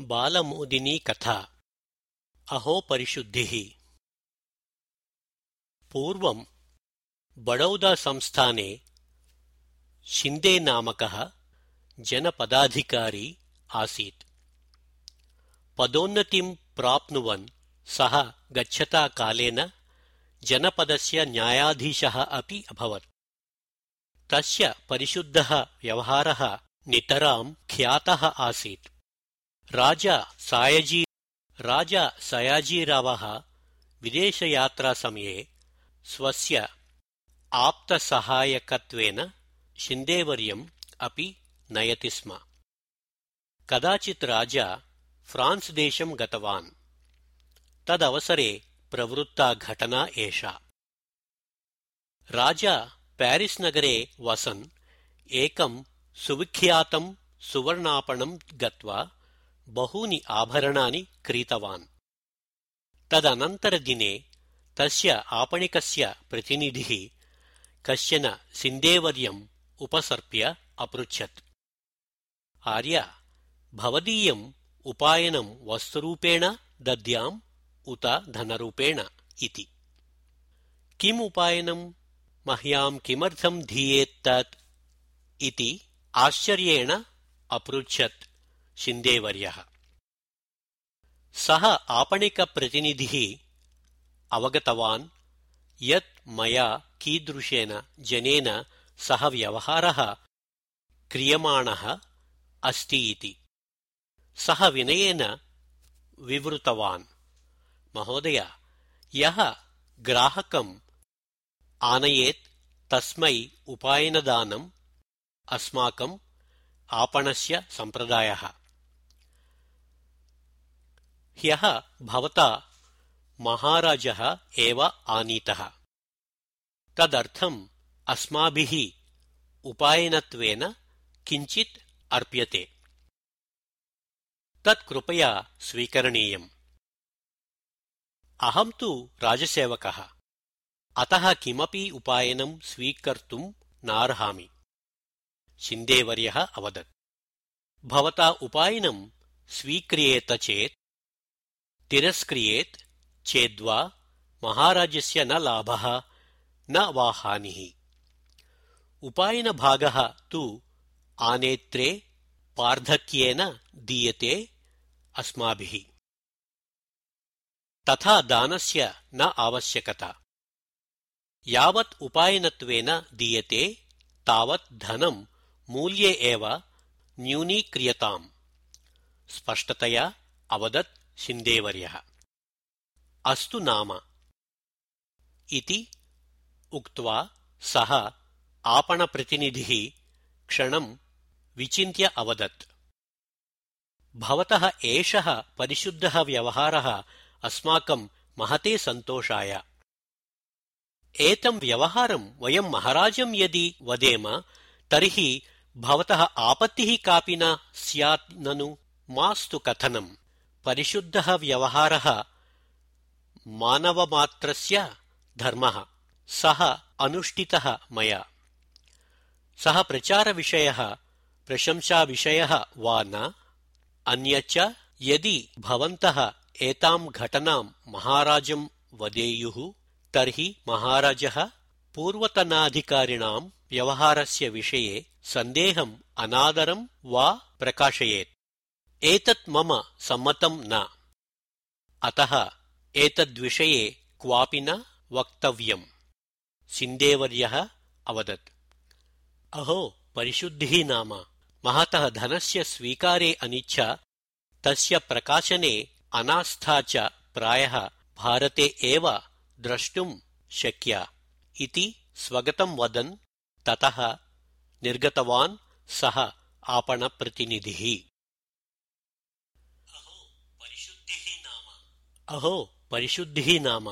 बालमोदिनी कथा। अहो परिशुद्धिः। पूर्वं बडौदासंस्थाने शिन्देनामकः जनपदाधिकारी आसीत्। पदोन्नतिं प्राप्नुवन् सः गच्छता कालेन जनपदस्य न्यायाधीशः अपि अभवत्। तस्य परिशुद्धः व्यवहारः नितरां ख्यातः आसीत् राजा सायजी राजा सयाजीरावः विदेशयात्रासमये स्वस्य आप्तसहायकत्वेन शिन्देवर्यम् अपि नयति स्म। कदाचित् राजा फ्रान्स् देशं गतवान्। तदवसरे प्रवृत्ता घटना एषा। राजा प्यारिस् नगरे वसन् एकं सुविख्यातं सुवर्णापणं गत्वा बहूनि आभरणानि क्रीतवान् तदनन्तरदिने तस्य आपणिकस्य प्रतिनिधिः कश्चन सिन्देवर्यम् उपसर्प्य अपृच्छत् आर्य भवदीयम् उपायनं वस्तुरूपेण दद्याम् उत धनरूपेण इति किम् उपायनं मह्याम् किमर्थम् धीयेत्तत् इति आश्चर्येण अपृच्छत् शिन्देवर्यः। सः आपणिकप्रतिनिधिः अवगतवान् यत् मया कीदृशेन जनेन सह व्यवहारः क्रियमाणः अस्ति इति। सः विनयेन विवृतवान् महोदय यः ग्राहकम् आनयेत् तस्मै उपायनदानम् अस्माकम् आपणस्य सम्प्रदायः ह्यः भवता महाराजः एव आनीतः तदर्थम् अस्माभिः उपायनत्वेन किञ्चित् अर्प्यते तत् कृपया स्वीकरणीयम् अहम् तु राजसेवकः अतः किमपि उपायनं स्वीकर्तुम् नार्हामि शिन्देवर्यः अवदत् भवता उपायनं स्वीक्रियेत चेत् तिरस्क्रियेत् चेद्वा महाराजस्य न लाभः, न वा हानिः। उपायनभागः तु आनेत्रे पार्धक्येन दीयते अस्माभिः। तथा दानस्य न आवश्यकता। यावत् उपायनत्वेन दीयते, तावत् धनम् मूल्ये एव न्यूनीक्रियताम्। स्पष्टतया अवदत् शिन्देवर्यः अस्तु नाम इति उक्त्वा सः आपणप्रतिनिधिः क्षणम् विचिन्त्य अवदत् भवतः एषः परिशुद्धः व्यवहारः अस्माकम् महते सन्तोषाय एतम् व्यवहारम् वयम् महाराजम् यदि वदेम तर्हि भवतः आपत्तिः कापि न स्यात् ननु मास्तु कथनम् परिशुद्धः व्यवहारः मानवमात्रस्य धर्मः। सः अनुष्ठितः मया। सः प्रचारविषयः, प्रशंसाविषयः वा न? अन्यच्च, यदि भवन्तः एताम् घटनाम् महाराजम् वदेयुः, तर्हि महाराजः पूर्वतनाधिकारिणाम् व्यवहारस्य विषये सन्देहम् एतत् मम सम्मतम् न। अतः एतद्विषये क्वापि न वक्तव्यम्। सिन्देवर्यः अवदत्। अहो परिशुद्धिः नाम। महतः धनस्य स्वीकारे अनिच्छा तस्य प्रकाशने अनास्था च प्रायः भारते एव द्रष्टुम् शक्या। इति स्वगतम् वदन् ततः निर्गतवान् सः आपणप्रतिनिधिः अहो परिशुद्धि नाम।